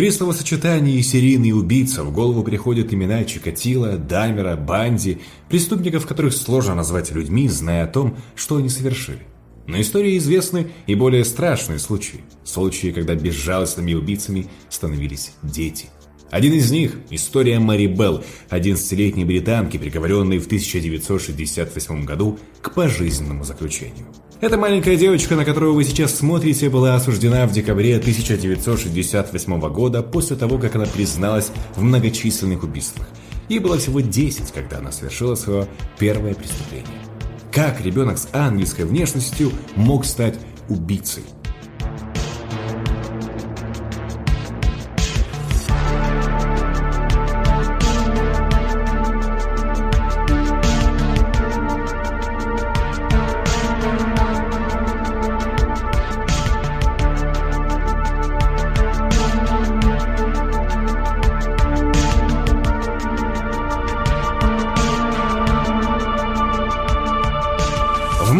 При словосочетании «серийный убийца» в голову приходят имена Чикатила, Даймера, Банди, преступников, которых сложно назвать людьми, зная о том, что они совершили. Но истории известны и более страшные случаи. Случаи, когда безжалостными убийцами становились дети. Один из них – история Мэри Белл, 11-летней британки, приговоренной в 1968 году к пожизненному заключению. Эта маленькая девочка, на которую вы сейчас смотрите, была осуждена в декабре 1968 года после того, как она призналась в многочисленных убийствах. Ей было всего 10, когда она совершила свое первое преступление. Как ребенок с ангельской внешностью мог стать убийцей?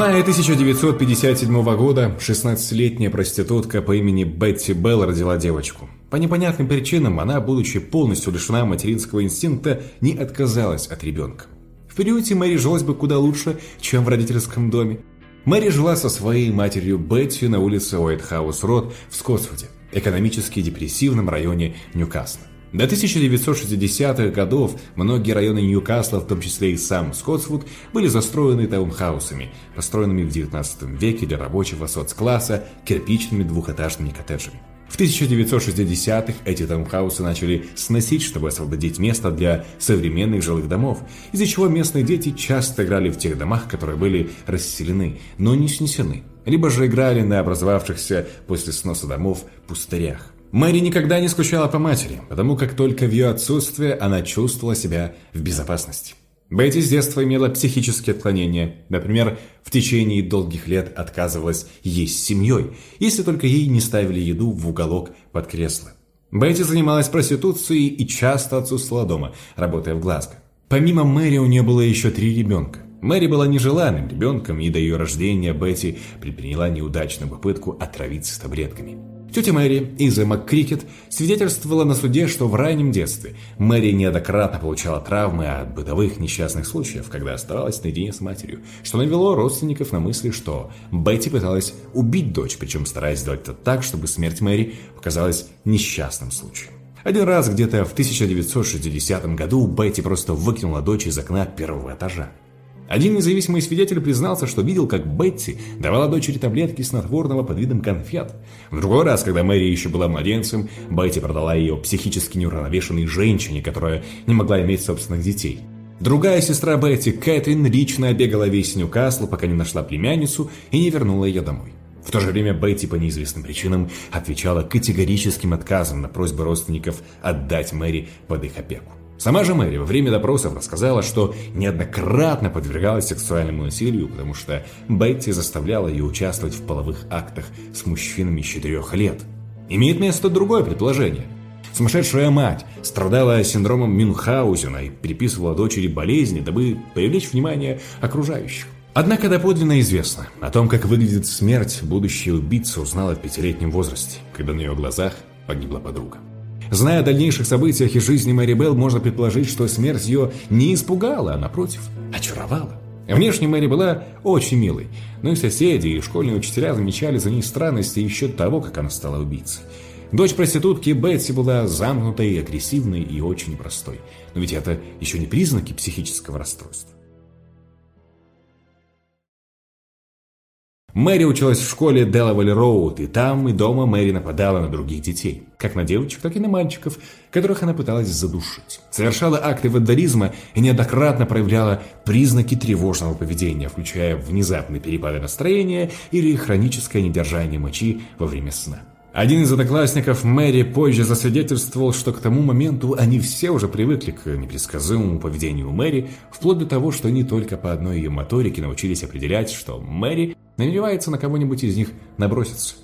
Мае 1957 года 16-летняя проститутка по имени Бетти Белл родила девочку. По непонятным причинам она, будучи полностью лишена материнского инстинкта, не отказалась от ребенка. В приюте Мэри жилось бы куда лучше, чем в родительском доме. Мэри жила со своей матерью Бетти на улице Уайтхаус-Род в Скотсфуде, экономически депрессивном районе Ньюкасла. До 1960-х годов многие районы Ньюкасла, в том числе и сам Скотсвуд, были застроены таунхаусами, построенными в XIX веке для рабочего соцкласса кирпичными двухэтажными коттеджами. В 1960-х эти таунхаусы начали сносить, чтобы освободить место для современных жилых домов, из-за чего местные дети часто играли в тех домах, которые были расселены, но не снесены, либо же играли на образовавшихся после сноса домов пустырях. Мэри никогда не скучала по матери, потому как только в ее отсутствие она чувствовала себя в безопасности. Бетти с детства имела психические отклонения. Например, в течение долгих лет отказывалась есть с семьей, если только ей не ставили еду в уголок под кресло. Бетти занималась проституцией и часто отсутствовала дома, работая в Глазго. Помимо Мэри у нее было еще три ребенка. Мэри была нежеланным ребенком, и до ее рождения Бетти предприняла неудачную попытку отравиться таблетками. Тетя Мэри, Иза МакКрикет, свидетельствовала на суде, что в раннем детстве Мэри неоднократно получала травмы от бытовых несчастных случаев, когда оставалась наедине с матерью, что навело родственников на мысли, что Бетти пыталась убить дочь, причем стараясь сделать это так, чтобы смерть Мэри показалась несчастным случаем. Один раз где-то в 1960 году Бетти просто выкинула дочь из окна первого этажа. Один независимый свидетель признался, что видел, как Бетти давала дочери таблетки снотворного под видом конфет. В другой раз, когда Мэри еще была младенцем, Бетти продала ее психически неуравновешенной женщине, которая не могла иметь собственных детей. Другая сестра Бетти, Кэтрин, лично обегала весь Ньюкасл, пока не нашла племянницу и не вернула ее домой. В то же время Бетти по неизвестным причинам отвечала категорическим отказом на просьбы родственников отдать Мэри под их опеку. Сама же Мэри во время допросов рассказала, что неоднократно подвергалась сексуальному насилию, потому что Бетти заставляла ее участвовать в половых актах с мужчинами с четырех лет. Имеет место другое предположение. Сумасшедшая мать страдала синдромом Мюнхгаузена и приписывала дочери болезни, дабы привлечь внимание окружающих. Однако доподлинно известно о том, как выглядит смерть будущей убийцы, узнала в пятилетнем возрасте, когда на ее глазах погибла подруга. Зная о дальнейших событиях и жизни Мэри Белл, можно предположить, что смерть ее не испугала, а напротив, очаровала. Внешне Мэри была очень милой, но и соседи, и школьные учителя замечали за ней странности еще того, как она стала убийцей. Дочь проститутки Бетси была замкнутой, агрессивной и очень простой. Но ведь это еще не признаки психического расстройства. Мэри училась в школе Делавель Роуд, и там, и дома Мэри нападала на других детей, как на девочек, так и на мальчиков, которых она пыталась задушить. Совершала акты вандализма и неоднократно проявляла признаки тревожного поведения, включая внезапные перепады настроения или хроническое недержание мочи во время сна. Один из одноклассников Мэри позже засвидетельствовал, что к тому моменту они все уже привыкли к непредсказуемому поведению Мэри, вплоть до того, что они только по одной ее моторике научились определять, что Мэри намеревается на кого-нибудь из них наброситься.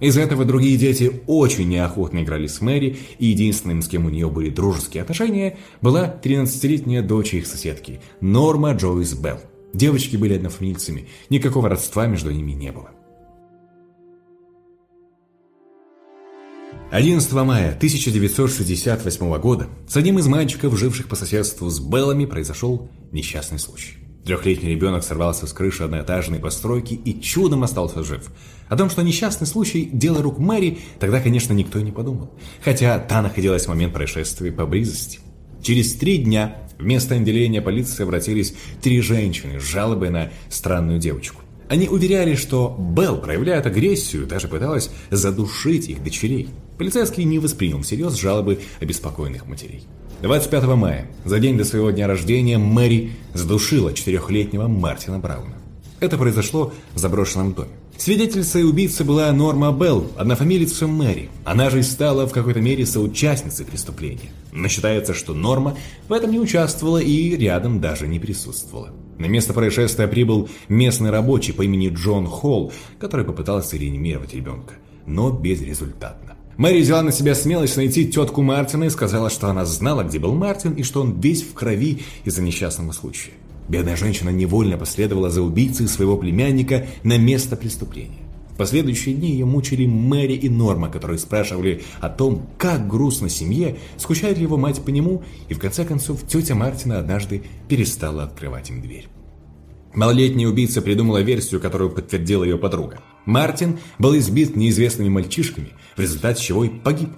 Из-за этого другие дети очень неохотно играли с Мэри, и единственным, с кем у нее были дружеские отношения, была 13-летняя дочь их соседки, Норма Джойс Белл. Девочки были однофамильцами, никакого родства между ними не было. 11 мая 1968 года с одним из мальчиков, живших по соседству с Беллами, произошел несчастный случай. Трехлетний ребенок сорвался с крыши одноэтажной постройки и чудом остался жив. О том, что несчастный случай – дело рук Мэри, тогда, конечно, никто и не подумал. Хотя та находилась в момент происшествия поблизости. Через три дня в место отделения полиции обратились три женщины с жалобой на странную девочку. Они уверяли, что Белл проявляет агрессию, даже пыталась задушить их дочерей. Полицейский не воспринял всерьез жалобы обеспокоенных матерей. 25 мая, за день до своего дня рождения, Мэри задушила четырехлетнего Мартина Брауна. Это произошло в заброшенном доме. Свидетельницей убийцы была Норма Белл, однофамилица Мэри. Она же стала в какой-то мере соучастницей преступления. Но считается, что Норма в этом не участвовала и рядом даже не присутствовала. На место происшествия прибыл местный рабочий по имени Джон Холл, который попытался реанимировать ребенка, но безрезультатно. Мэри взяла на себя смелость найти тетку Мартина и сказала, что она знала, где был Мартин и что он весь в крови из-за несчастного случая. Бедная женщина невольно последовала за убийцей своего племянника на место преступления. В последующие дни ее мучили Мэри и Норма, которые спрашивали о том, как грустно семье, скучает ли его мать по нему, и в конце концов тетя Мартина однажды перестала открывать им дверь. Малолетняя убийца придумала версию, которую подтвердила ее подруга. Мартин был избит неизвестными мальчишками, в результате чего и погиб.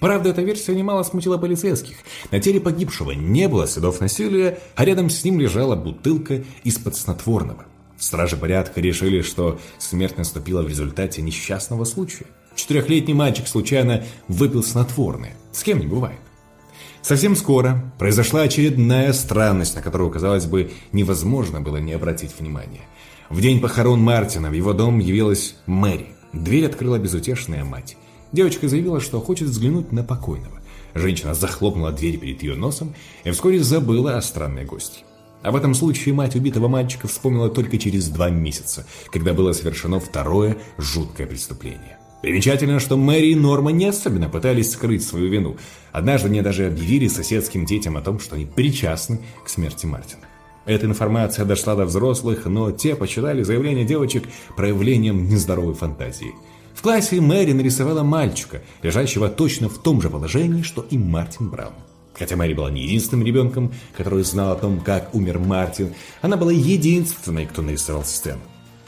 Правда, эта версия немало смутила полицейских. На теле погибшего не было следов насилия, а рядом с ним лежала бутылка из-под снотворного. Стражи порядка решили, что смерть наступила в результате несчастного случая. Четырехлетний мальчик случайно выпил снотворное. С кем не бывает. Совсем скоро произошла очередная странность, на которую, казалось бы, невозможно было не обратить внимания. В день похорон Мартина в его дом явилась Мэри. Дверь открыла безутешная мать. Девочка заявила, что хочет взглянуть на покойного. Женщина захлопнула дверь перед ее носом и вскоре забыла о странной гости. Об этом случае мать убитого мальчика вспомнила только через два месяца, когда было совершено второе жуткое преступление. Примечательно, что Мэри и Норма не особенно пытались скрыть свою вину. Однажды мне даже объявили соседским детям о том, что они причастны к смерти Мартина. Эта информация дошла до взрослых, но те почитали заявление девочек проявлением нездоровой фантазии. В классе Мэри нарисовала мальчика, лежащего точно в том же положении, что и Мартин Браун. Хотя Мэри была не единственным ребенком, который знал о том, как умер Мартин, она была единственной, кто нарисовал сцену.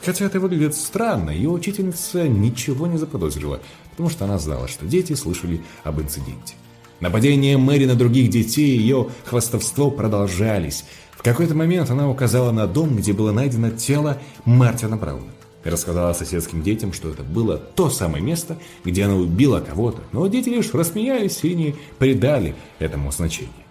Хотя это выглядит странно, ее учительница ничего не заподозрила, потому что она знала, что дети слышали об инциденте. Нападения Мэри на других детей и ее хвастовство продолжались. В какой-то момент она указала на дом, где было найдено тело Мартина Брауна. И рассказала соседским детям, что это было то самое место, где она убила кого-то, но дети лишь рассмеялись и не придали этому значения.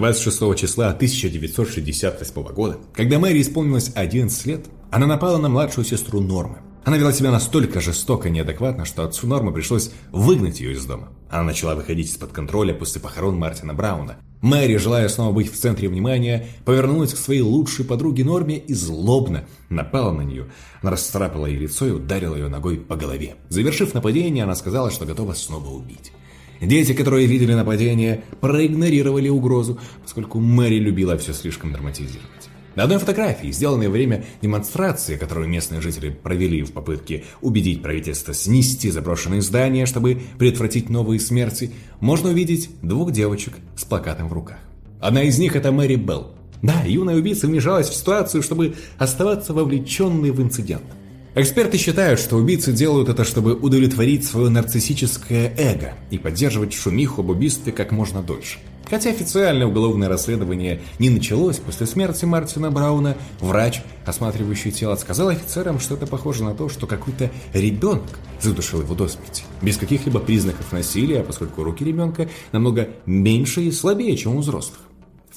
26 числа 1968 года, когда Мэри исполнилось 11 лет, она напала на младшую сестру Нормы. Она вела себя настолько жестоко и неадекватно, что отцу Нормы пришлось выгнать ее из дома. Она начала выходить из-под контроля после похорон Мартина Брауна. Мэри, желая снова быть в центре внимания, повернулась к своей лучшей подруге Норме и злобно напала на нее. Она расцарапала ей лицо и ударила ее ногой по голове. Завершив нападение, она сказала, что готова снова убить. Дети, которые видели нападение, проигнорировали угрозу, поскольку Мэри любила все слишком драматизировать. На одной фотографии, сделанной во время демонстрации, которую местные жители провели в попытке убедить правительство снести заброшенные здания, чтобы предотвратить новые смерти, можно увидеть двух девочек с плакатом в руках. Одна из них это Мэри Белл. Да, юная убийца вмешалась в ситуацию, чтобы оставаться вовлеченной в инцидент. Эксперты считают, что убийцы делают это, чтобы удовлетворить свое нарциссическое эго и поддерживать шумиху об убийстве как можно дольше. Хотя официальное уголовное расследование не началось после смерти Мартина Брауна, врач, осматривающий тело, сказал офицерам, что это похоже на то, что какой-то ребенок задушил его до смерти. Без каких-либо признаков насилия, поскольку руки ребенка намного меньше и слабее, чем у взрослых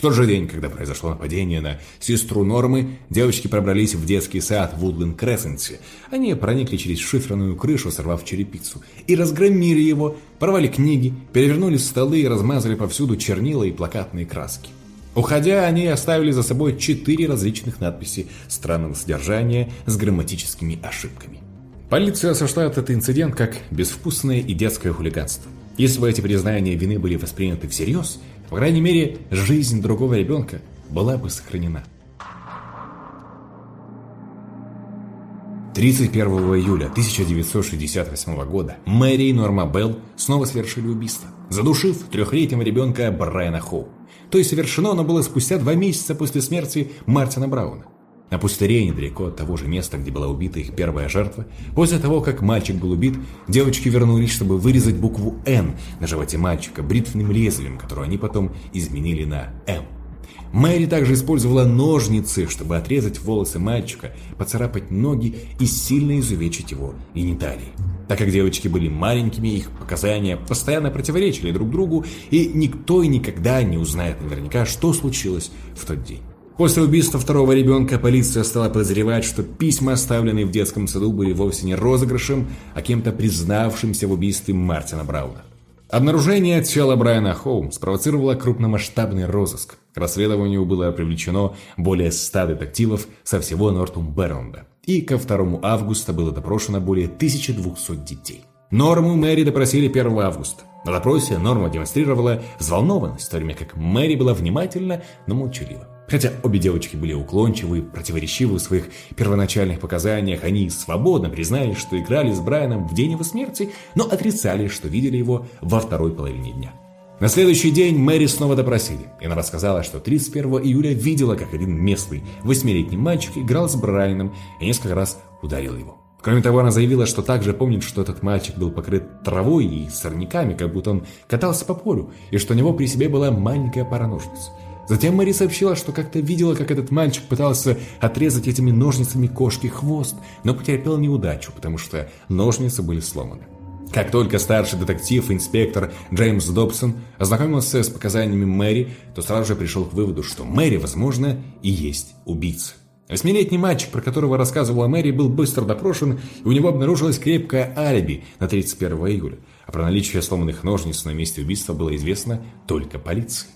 тот же день, когда произошло нападение на сестру Нормы, девочки пробрались в детский сад в Вудлен Крессенсе. Они проникли через шиферную крышу, сорвав черепицу, и разгромили его, порвали книги, перевернули столы и размазали повсюду чернила и плакатные краски. Уходя, они оставили за собой четыре различных надписи странного содержания с грамматическими ошибками. Полиция осуждает этот инцидент как безвкусное и детское хулиганство. Если бы эти признания вины были восприняты всерьез – по крайней мере, жизнь другого ребенка была бы сохранена. 31 июля 1968 года Мэри и Норма Белл снова совершили убийство, задушив трехлетнего ребенка Брайана Хоу. То есть совершено оно было спустя два месяца после смерти Мартина Брауна. На пустыре, недалеко от того же места, где была убита их первая жертва, после того, как мальчик был убит, девочки вернулись, чтобы вырезать букву «Н» на животе мальчика бритвенным лезвием, которое они потом изменили на «М». Мэри также использовала ножницы, чтобы отрезать волосы мальчика, поцарапать ноги и сильно изувечить его гениталии. Так как девочки были маленькими, их показания постоянно противоречили друг другу, и никто и никогда не узнает наверняка, что случилось в тот день. После убийства второго ребенка полиция стала подозревать, что письма, оставленные в детском саду, были вовсе не розыгрышем, а кем-то признавшимся в убийстве Мартина Брауна. Обнаружение тела Брайана Хоум спровоцировало крупномасштабный розыск. К расследованию было привлечено более 100 детективов со всего Нортумберленда. И ко 2 августа было допрошено более 1200 детей. Норму Мэри допросили 1 августа. На допросе Норма демонстрировала взволнованность, в то время как Мэри была внимательна, но молчалива. Хотя обе девочки были уклончивы и противоречивы в своих первоначальных показаниях, они свободно признались, что играли с Брайаном в день его смерти, но отрицали, что видели его во второй половине дня. На следующий день Мэри снова допросили, и она рассказала, что 31 июля видела, как один местный восьмилетний мальчик играл с Брайаном и несколько раз ударил его. Кроме того, она заявила, что также помнит, что этот мальчик был покрыт травой и сорняками, как будто он катался по полю, и что у него при себе была маленькая пара ножниц. Затем Мэри сообщила, что как-то видела, как этот мальчик пытался отрезать этими ножницами кошки хвост, но потерпел неудачу, потому что ножницы были сломаны. Как только старший детектив, инспектор Джеймс Добсон ознакомился с показаниями Мэри, то сразу же пришел к выводу, что Мэри, возможно, и есть убийца. Восьмилетний мальчик, про которого рассказывала Мэри, был быстро допрошен, и у него обнаружилось крепкое алиби на 31 июля, а про наличие сломанных ножниц на месте убийства было известно только полиции.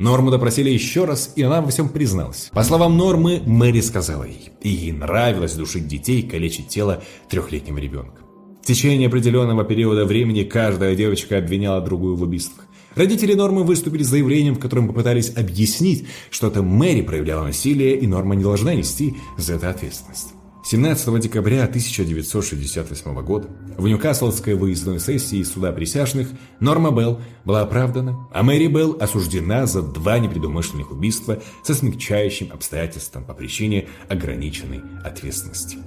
Норму допросили еще раз, и она во всем призналась. По словам Нормы, Мэри сказала ей, ей нравилось душить детей и калечить тело трехлетнего ребенка. В течение определенного периода времени каждая девочка обвиняла другую в убийствах. Родители Нормы выступили с заявлением, в котором попытались объяснить, что это Мэри проявляла насилие, и Норма не должна нести за это ответственность. 17 декабря 1968 года в Ньюкаслской выездной сессии суда присяжных Норма Белл была оправдана, а Мэри Белл осуждена за два непредумышленных убийства со смягчающим обстоятельством по причине ограниченной ответственности.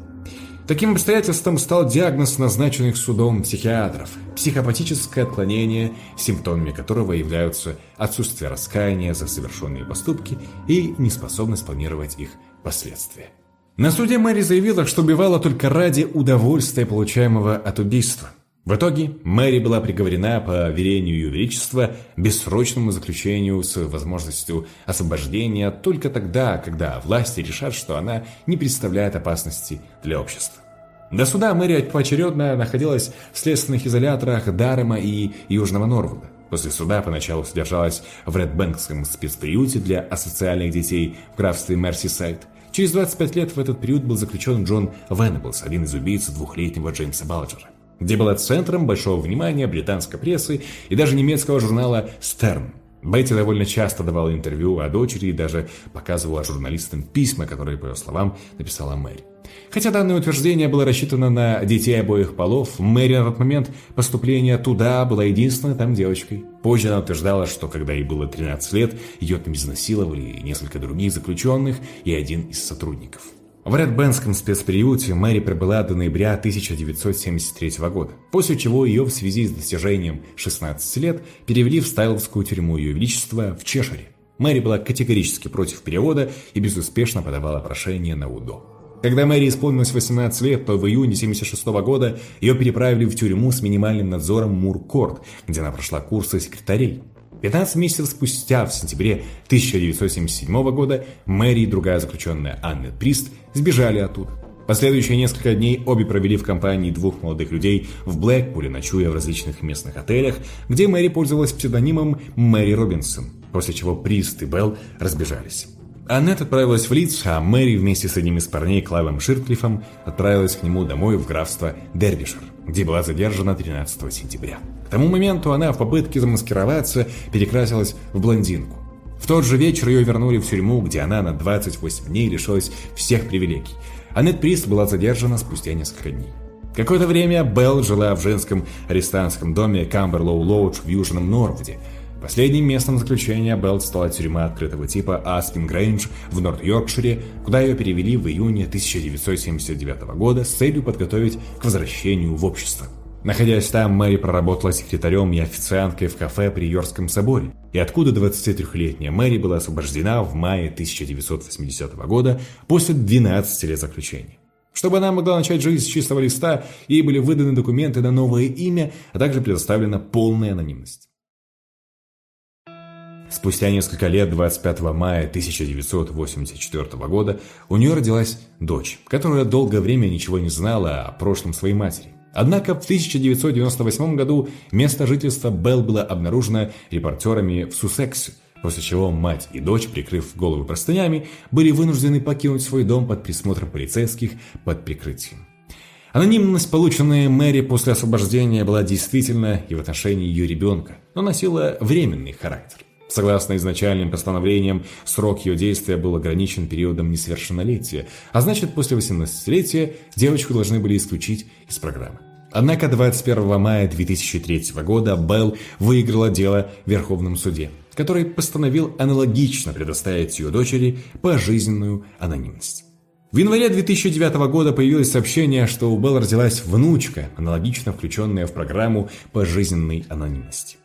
Таким обстоятельством стал диагноз назначенных судом психиатров – психопатическое отклонение, симптомами которого являются отсутствие раскаяния за совершенные поступки и неспособность планировать их последствия. На суде Мэри заявила, что убивала только ради удовольствия, получаемого от убийства. В итоге Мэри была приговорена по верению Ее Величества бессрочному заключению с возможностью освобождения только тогда, когда власти решат, что она не представляет опасности для общества. До суда Мэри поочередно находилась в следственных изоляторах Дарема и Южного Норвуда. После суда поначалу содержалась в Редбэнкском спецприюте для асоциальных детей в графстве Мерсисайд, Через 25 лет в этот период был заключен Джон Венеблс, один из убийц двухлетнего Джеймса Балджера, где была центром большого внимания британской прессы и даже немецкого журнала «Стерн». Бетти довольно часто давала интервью о дочери и даже показывала журналистам письма, которые, по ее словам, написала Мэри. Хотя данное утверждение было рассчитано на детей обоих полов, Мэри на тот момент поступления туда была единственной там девочкой. Позже она утверждала, что когда ей было 13 лет, ее там изнасиловали несколько других заключенных и один из сотрудников. В Редбенском спецприюте Мэри пробыла до ноября 1973 года, после чего ее в связи с достижением 16 лет перевели в Стайловскую тюрьму Ее Величества в Чешире. Мэри была категорически против перевода и безуспешно подавала прошение на УДО. Когда Мэри исполнилось 18 лет, то в июне 1976 года ее переправили в тюрьму с минимальным надзором Муркорт, где она прошла курсы секретарей. 15 месяцев спустя, в сентябре 1977 года, Мэри и другая заключенная Анна Прист сбежали оттуда. Последующие несколько дней обе провели в компании двух молодых людей в Блэкпуле, ночуя в различных местных отелях, где Мэри пользовалась псевдонимом Мэри Робинсон, после чего Прист и Белл разбежались. Аннет отправилась в Лидс, а Мэри вместе с одним из парней Клавом Ширклифом отправилась к нему домой в графство Дербишир, где была задержана 13 сентября. К тому моменту она в попытке замаскироваться перекрасилась в блондинку. В тот же вечер ее вернули в тюрьму, где она на 28 дней лишилась всех привилегий. Аннет Прист была задержана спустя несколько дней. Какое-то время Белл жила в женском арестантском доме Камберлоу Лоудж в Южном Норвуде. Последним местом заключения Белл стала тюрьма открытого типа Аскин Грейндж в Норт-Йоркшире, куда ее перевели в июне 1979 года с целью подготовить к возвращению в общество. Находясь там, Мэри проработала секретарем и официанткой в кафе при Йоркском соборе, и откуда 23-летняя Мэри была освобождена в мае 1980 года после 12 лет заключения. Чтобы она могла начать жизнь с чистого листа, ей были выданы документы на новое имя, а также предоставлена полная анонимность. Спустя несколько лет, 25 мая 1984 года, у нее родилась дочь, которая долгое время ничего не знала о прошлом своей матери. Однако в 1998 году место жительства Белл было обнаружено репортерами в Суссексе, после чего мать и дочь, прикрыв головы простынями, были вынуждены покинуть свой дом под присмотром полицейских под прикрытием. Анонимность, полученная Мэри после освобождения, была действительно и в отношении ее ребенка, но носила временный характер. Согласно изначальным постановлениям, срок ее действия был ограничен периодом несовершеннолетия, а значит, после 18-летия девочку должны были исключить из программы. Однако 21 мая 2003 года Белл выиграла дело в Верховном суде, который постановил аналогично предоставить ее дочери пожизненную анонимность. В январе 2009 года появилось сообщение, что у Белл родилась внучка, аналогично включенная в программу пожизненной анонимности.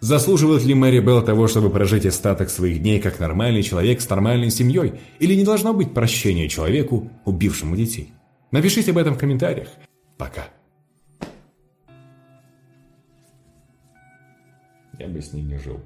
Заслуживает ли Мэри Белл того, чтобы прожить остаток своих дней как нормальный человек с нормальной семьей? Или не должно быть прощения человеку, убившему детей? Напишите об этом в комментариях. Пока. Я бы с ней не жил.